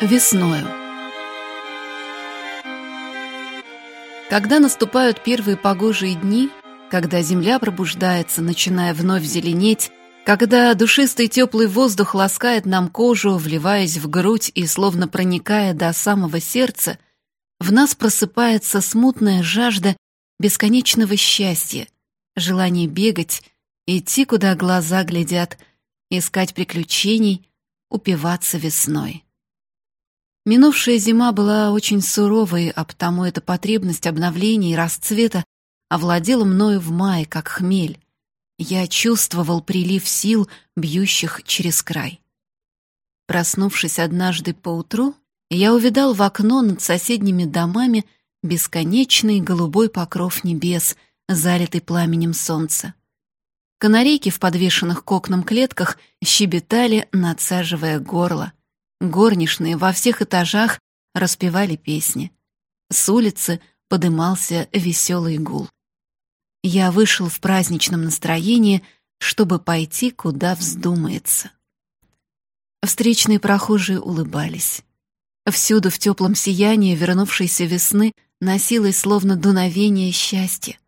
Весною. Когда наступают первые погожие дни, когда земля пробуждается, начиная вновь зеленеть, когда душистый теплый воздух ласкает нам кожу, вливаясь в грудь и словно проникая до самого сердца, в нас просыпается смутная жажда бесконечного счастья, желание бегать, идти, куда глаза глядят, искать приключений, упиваться весной. Минувшая зима была очень суровой, а потому эта потребность обновления и расцвета овладела мною в мае, как хмель. Я чувствовал прилив сил, бьющих через край. Проснувшись однажды поутру, я увидал в окно над соседними домами бесконечный голубой покров небес, залитый пламенем солнца. Канарейки в подвешенных к окнам клетках щебетали, надсаживая горло. Горничные во всех этажах распевали песни. С улицы подымался веселый гул. Я вышел в праздничном настроении, чтобы пойти, куда вздумается. Встречные прохожие улыбались. Всюду в теплом сиянии вернувшейся весны носилось словно дуновение счастья.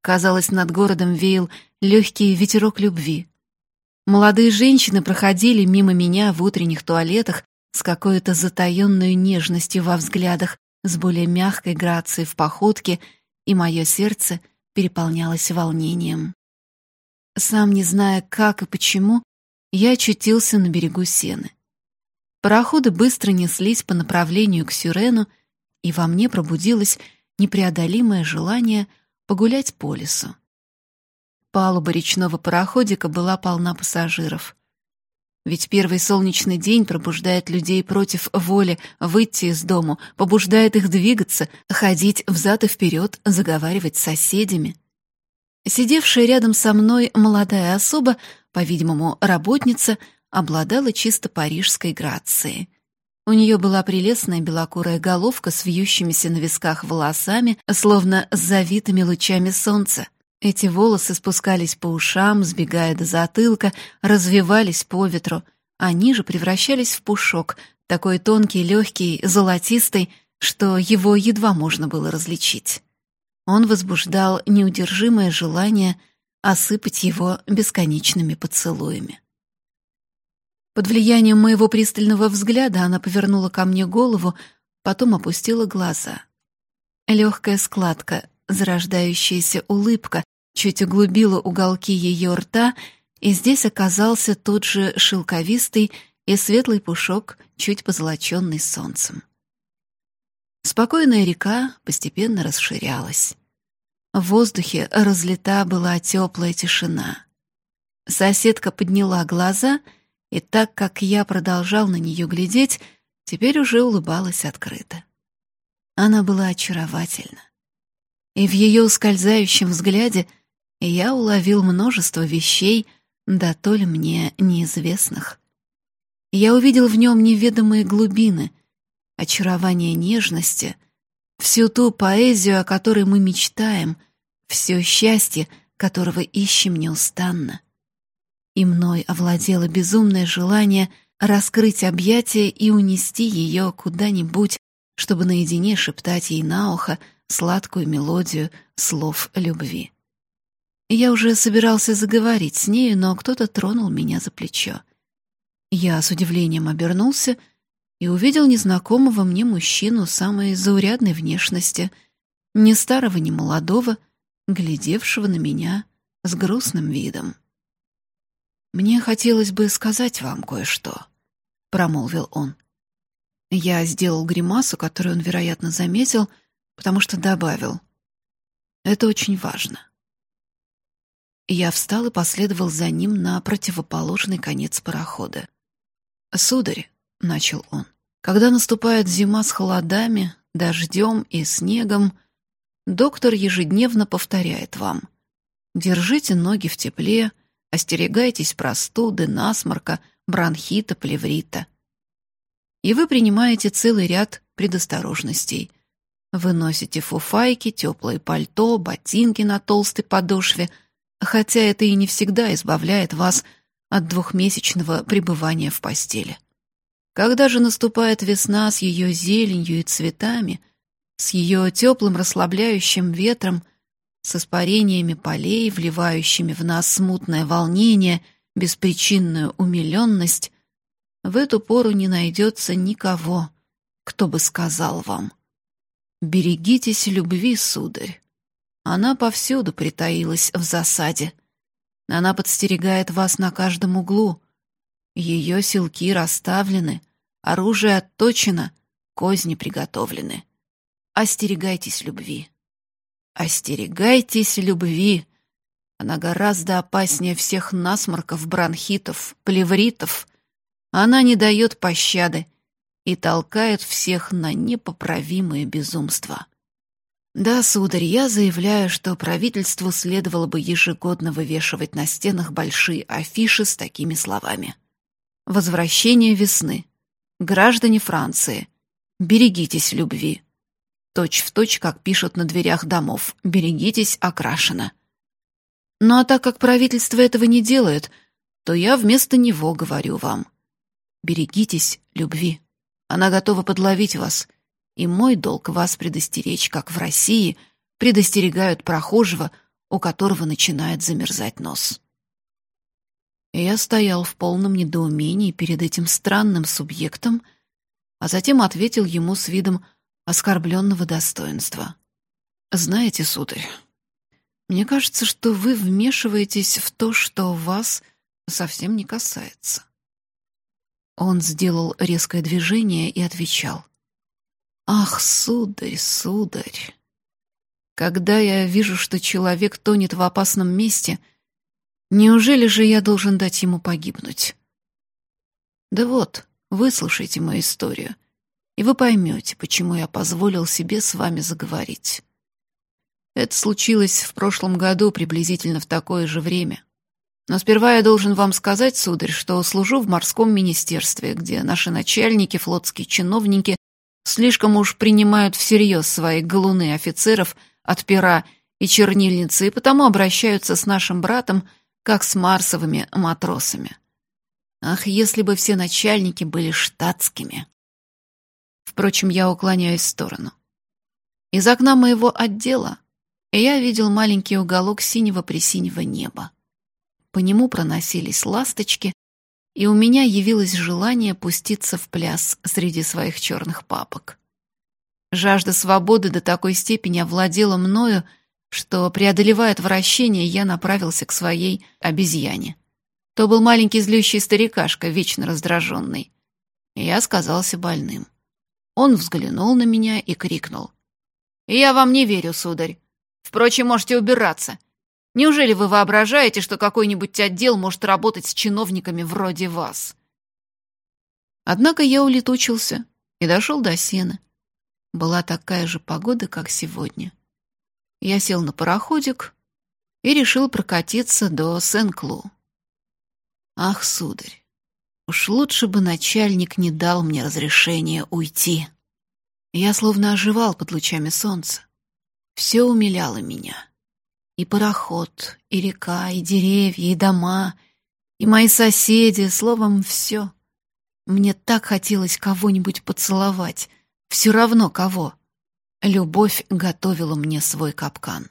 Казалось, над городом веял легкий ветерок любви. Молодые женщины проходили мимо меня в утренних туалетах с какой-то затаённой нежностью во взглядах, с более мягкой грацией в походке, и мое сердце переполнялось волнением. Сам не зная, как и почему, я очутился на берегу Сены. Пароходы быстро неслись по направлению к Сюрену, и во мне пробудилось непреодолимое желание погулять по лесу. Палуба речного пароходика была полна пассажиров. Ведь первый солнечный день пробуждает людей против воли выйти из дому, побуждает их двигаться, ходить взад и вперед, заговаривать с соседями. Сидевшая рядом со мной молодая особа, по-видимому, работница, обладала чисто парижской грацией. У нее была прелестная белокурая головка с вьющимися на висках волосами, словно с завитыми лучами солнца. Эти волосы спускались по ушам, сбегая до затылка, развивались по ветру, а ниже превращались в пушок, такой тонкий, легкий, золотистый, что его едва можно было различить. Он возбуждал неудержимое желание осыпать его бесконечными поцелуями. Под влиянием моего пристального взгляда она повернула ко мне голову, потом опустила глаза. Легкая складка, зарождающаяся улыбка, чуть углубила уголки ее рта, и здесь оказался тот же шелковистый и светлый пушок, чуть позолоченный солнцем. Спокойная река постепенно расширялась. В воздухе разлита была теплая тишина. Соседка подняла глаза, и так как я продолжал на нее глядеть, теперь уже улыбалась открыто. Она была очаровательна. И в ее ускользающем взгляде — я уловил множество вещей, да то ли мне неизвестных. Я увидел в нем неведомые глубины, очарование нежности, всю ту поэзию, о которой мы мечтаем, все счастье, которого ищем неустанно. И мной овладело безумное желание раскрыть объятия и унести ее куда-нибудь, чтобы наедине шептать ей на ухо сладкую мелодию слов любви. Я уже собирался заговорить с нею, но кто-то тронул меня за плечо. Я с удивлением обернулся и увидел незнакомого мне мужчину самой заурядной внешности, ни старого, ни молодого, глядевшего на меня с грустным видом. «Мне хотелось бы сказать вам кое-что», — промолвил он. Я сделал гримасу, которую он, вероятно, заметил, потому что добавил. «Это очень важно». Я встал и последовал за ним на противоположный конец парохода. «Сударь», — начал он, — «когда наступает зима с холодами, дождем и снегом, доктор ежедневно повторяет вам «Держите ноги в тепле, остерегайтесь простуды, насморка, бронхита, плеврита». И вы принимаете целый ряд предосторожностей. Вы носите фуфайки, теплое пальто, ботинки на толстой подошве — хотя это и не всегда избавляет вас от двухмесячного пребывания в постели. Когда же наступает весна с ее зеленью и цветами, с ее теплым расслабляющим ветром, с испарениями полей, вливающими в нас смутное волнение, беспричинную умиленность, в эту пору не найдется никого, кто бы сказал вам «Берегитесь любви, сударь». Она повсюду притаилась в засаде. Она подстерегает вас на каждом углу. Ее силки расставлены, оружие отточено, козни приготовлены. Остерегайтесь любви. Остерегайтесь любви. Она гораздо опаснее всех насморков, бронхитов, плевритов. Она не дает пощады и толкает всех на непоправимые безумства. Да, сударь, я заявляю, что правительству следовало бы ежегодно вывешивать на стенах большие афиши с такими словами. «Возвращение весны. Граждане Франции. Берегитесь любви. Точь в точь, как пишут на дверях домов. Берегитесь окрашено». Ну а так как правительство этого не делает, то я вместо него говорю вам. Берегитесь любви. Она готова подловить вас — и мой долг вас предостеречь, как в России предостерегают прохожего, у которого начинает замерзать нос. Я стоял в полном недоумении перед этим странным субъектом, а затем ответил ему с видом оскорбленного достоинства. «Знаете, сударь, мне кажется, что вы вмешиваетесь в то, что вас совсем не касается». Он сделал резкое движение и отвечал. Ах, сударь, сударь! Когда я вижу, что человек тонет в опасном месте, неужели же я должен дать ему погибнуть? Да вот, выслушайте мою историю, и вы поймете, почему я позволил себе с вами заговорить. Это случилось в прошлом году приблизительно в такое же время. Но сперва я должен вам сказать, сударь, что служу в морском министерстве, где наши начальники, флотские чиновники Слишком уж принимают всерьез свои галуны офицеров от пера и чернильницы, и потому обращаются с нашим братом, как с марсовыми матросами. Ах, если бы все начальники были штатскими! Впрочем, я уклоняюсь в сторону. Из окна моего отдела я видел маленький уголок синего-пресинего неба. По нему проносились ласточки, и у меня явилось желание пуститься в пляс среди своих черных папок. Жажда свободы до такой степени овладела мною, что, преодолевая отвращение, я направился к своей обезьяне. То был маленький злющий старикашка, вечно раздраженный. Я сказался больным. Он взглянул на меня и крикнул. «Я вам не верю, сударь. Впрочем, можете убираться. Неужели вы воображаете, что какой-нибудь отдел может работать с чиновниками вроде вас? Однако я улетучился и дошел до сена. Была такая же погода, как сегодня. Я сел на пароходик и решил прокатиться до Сен-Клу. Ах, сударь, уж лучше бы начальник не дал мне разрешения уйти. Я словно оживал под лучами солнца. Все умиляло меня. И пароход, и река, и деревья, и дома, и мои соседи, словом, все. Мне так хотелось кого-нибудь поцеловать, все равно кого. Любовь готовила мне свой капкан.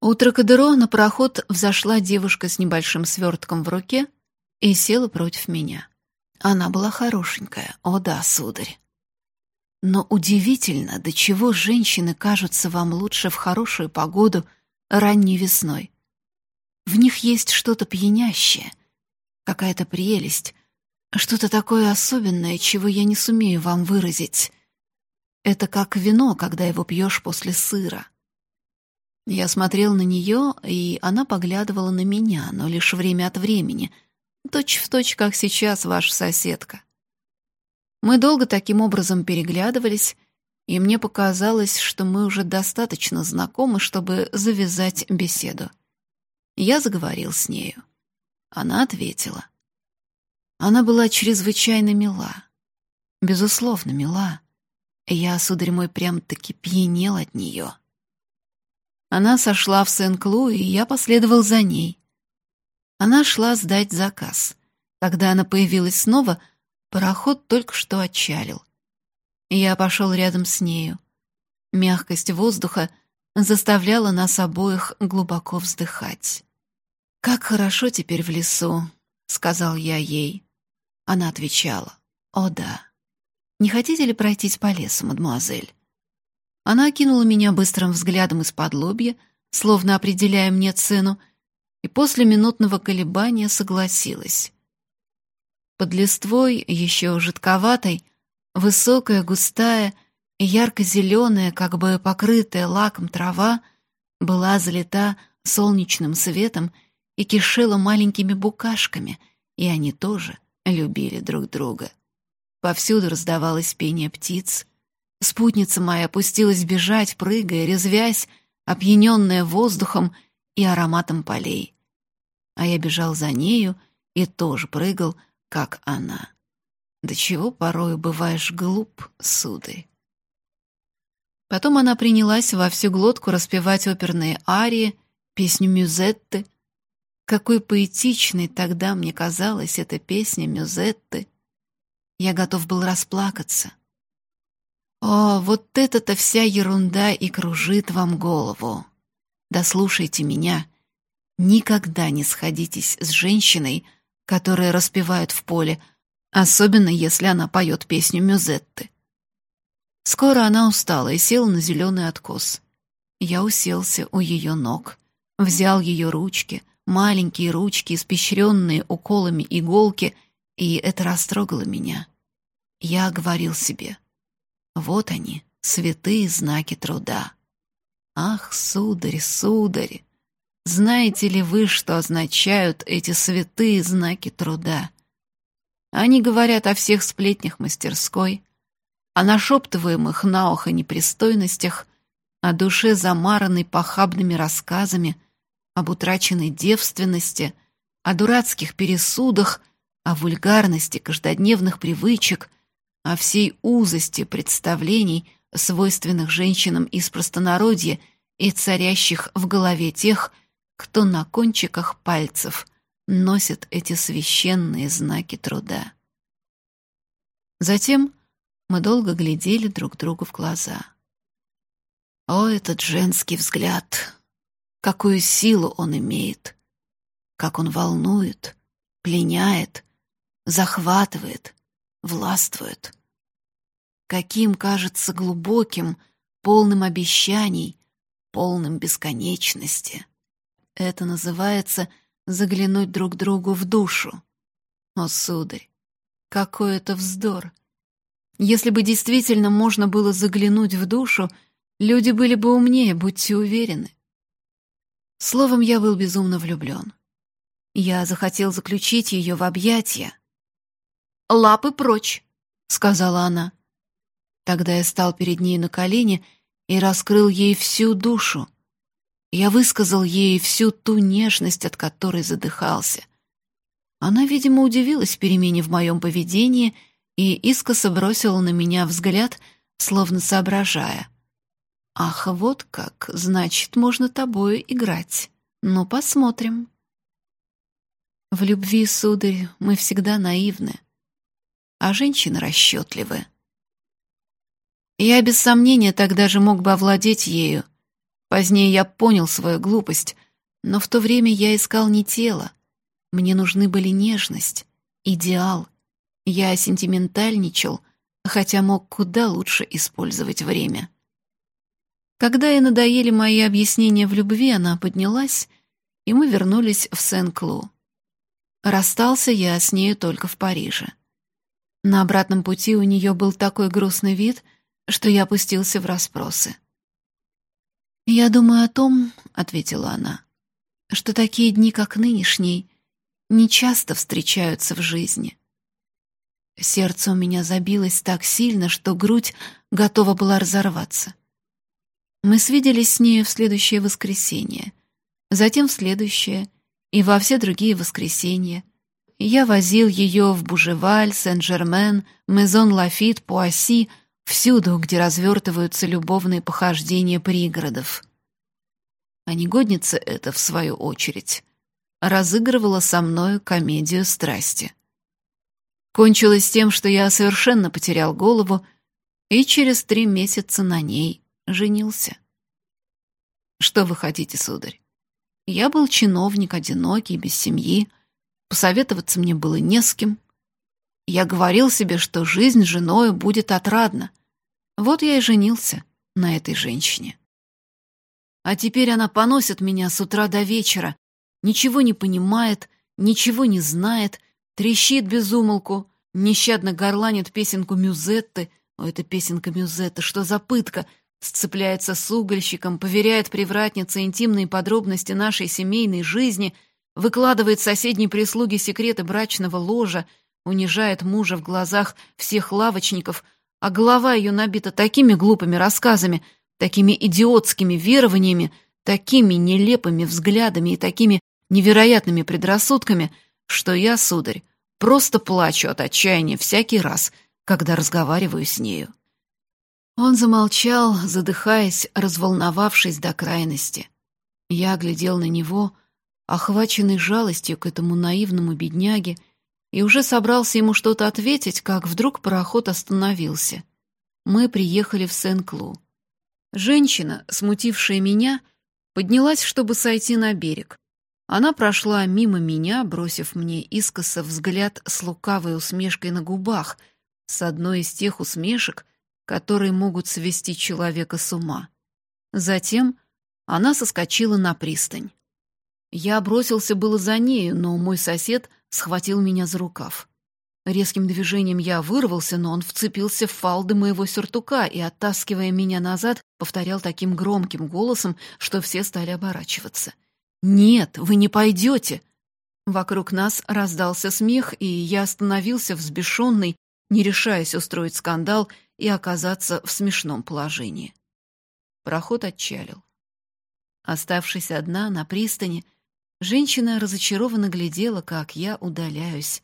У Тракадеро на пароход взошла девушка с небольшим свертком в руке и села против меня. Она была хорошенькая, о да, сударь. Но удивительно, до чего женщины кажутся вам лучше в хорошую погоду, ранней весной. В них есть что-то пьянящее, какая-то прелесть, что-то такое особенное, чего я не сумею вам выразить. Это как вино, когда его пьешь после сыра. Я смотрел на нее, и она поглядывала на меня, но лишь время от времени, точь в точь, как сейчас ваша соседка. Мы долго таким образом переглядывались, и мне показалось, что мы уже достаточно знакомы, чтобы завязать беседу. Я заговорил с нею. Она ответила. Она была чрезвычайно мила. Безусловно, мила. Я, сударь мой, прям-таки пьянел от нее. Она сошла в Сен-Клу, и я последовал за ней. Она шла сдать заказ. Когда она появилась снова, Пароход только что отчалил. Я пошел рядом с нею. Мягкость воздуха заставляла нас обоих глубоко вздыхать. «Как хорошо теперь в лесу», — сказал я ей. Она отвечала, «О да». «Не хотите ли пройтись по лесу, мадемуазель?» Она окинула меня быстрым взглядом из-под лобья, словно определяя мне цену, и после минутного колебания согласилась. Под листвой, еще жидковатой, высокая, густая и ярко-зеленая, как бы покрытая лаком трава, была залита солнечным светом и кишела маленькими букашками, и они тоже любили друг друга. Повсюду раздавалось пение птиц. Спутница моя опустилась бежать, прыгая, резвясь, опьяненная воздухом и ароматом полей. А я бежал за нею и тоже прыгал, как она. До чего порою бываешь глуп, сударь. Потом она принялась во всю глотку распевать оперные арии, песню Мюзетты. Какой поэтичной тогда мне казалась эта песня Мюзетты. Я готов был расплакаться. О, вот это-то вся ерунда и кружит вам голову. Да слушайте меня. Никогда не сходитесь с женщиной, которые распевают в поле, особенно если она поет песню Мюзетты. Скоро она устала и села на зеленый откос. Я уселся у ее ног, взял ее ручки, маленькие ручки, испещренные уколами иголки, и это растрогало меня. Я говорил себе, вот они, святые знаки труда. Ах, сударь, сударь, знаете ли вы, что означают эти святые знаки труда? Они говорят о всех сплетнях мастерской, о нашептываемых на ухо непристойностях, о душе, замаранной похабными рассказами, об утраченной девственности, о дурацких пересудах, о вульгарности каждодневных привычек, о всей узости представлений, свойственных женщинам из простонародья и царящих в голове тех, кто на кончиках пальцев носит эти священные знаки труда. Затем мы долго глядели друг другу в глаза. О, этот женский взгляд! Какую силу он имеет! Как он волнует, пленяет, захватывает, властвует! Каким кажется глубоким, полным обещаний, полным бесконечности! Это называется заглянуть друг другу в душу. О, сударь, какой это вздор! Если бы действительно можно было заглянуть в душу, люди были бы умнее, будьте уверены. Словом, я был безумно влюблен. Я захотел заключить ее в объятия. «Лапы прочь!» — сказала она. Тогда я стал перед ней на колени и раскрыл ей всю душу. Я высказал ей всю ту нежность, от которой задыхался. Она, видимо, удивилась перемене в моем поведении и искоса бросила на меня взгляд, словно соображая. «Ах, вот как, значит, можно тобою играть. Ну, посмотрим». В любви, сударь, мы всегда наивны, а женщины расчетливы. Я без сомнения тогда же мог бы овладеть ею, Позднее я понял свою глупость, но в то время я искал не тело. Мне нужны были нежность, идеал. Я сентиментальничал, хотя мог куда лучше использовать время. Когда ей надоели мои объяснения в любви, она поднялась, и мы вернулись в Сен-Клу. Расстался я с нею только в Париже. На обратном пути у нее был такой грустный вид, что я опустился в расспросы. «Я думаю о том, — ответила она, — что такие дни, как нынешний, не часто встречаются в жизни. Сердце у меня забилось так сильно, что грудь готова была разорваться. Мы свиделись с нею в следующее воскресенье, затем в следующее и во все другие воскресенья. Я возил ее в Бужеваль, Сен-Жермен, Мезон Лафит, Пуасси — всюду, где развертываются любовные похождения пригородов. А негодница эта, в свою очередь, разыгрывала со мною комедию страсти. Кончилось тем, что я совершенно потерял голову и через три месяца на ней женился. Что вы хотите, сударь? Я был чиновник, одинокий, без семьи. Посоветоваться мне было не с кем. Я говорил себе, что жизнь с женой будет отрадна. Вот я и женился на этой женщине. А теперь она поносит меня с утра до вечера, ничего не понимает, ничего не знает, трещит без умолку, нещадно горланит песенку Мюзетты. О, это песенка Мюзетты, что за пытка! Сцепляется с угольщиком, поверяет привратнице интимные подробности нашей семейной жизни, выкладывает соседней прислуге секреты брачного ложа, унижает мужа в глазах всех лавочников, а голова ее набита такими глупыми рассказами, такими идиотскими верованиями, такими нелепыми взглядами и такими невероятными предрассудками, что я, сударь, просто плачу от отчаяния всякий раз, когда разговариваю с нею. Он замолчал, задыхаясь, разволновавшись до крайности. Я глядел на него, охваченный жалостью к этому наивному бедняге, и уже собрался ему что-то ответить, как вдруг пароход остановился. Мы приехали в Сен-Клу. Женщина, смутившая меня, поднялась, чтобы сойти на берег. Она прошла мимо меня, бросив мне искоса взгляд с лукавой усмешкой на губах, с одной из тех усмешек, которые могут свести человека с ума. Затем она соскочила на пристань. Я бросился было за нею, но мой сосед схватил меня за рукав. Резким движением я вырвался, но он вцепился в фалды моего сюртука и, оттаскивая меня назад, повторял таким громким голосом, что все стали оборачиваться. «Нет, вы не пойдете!» Вокруг нас раздался смех, и я остановился взбешенный, не решаясь устроить скандал и оказаться в смешном положении. Проход отчалил. Оставшись одна на пристани, Женщина разочарованно глядела, как я удаляюсь,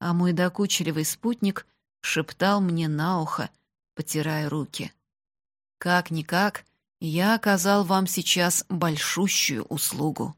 а мой докучливый спутник шептал мне на ухо, потирая руки. «Как-никак, я оказал вам сейчас большущую услугу».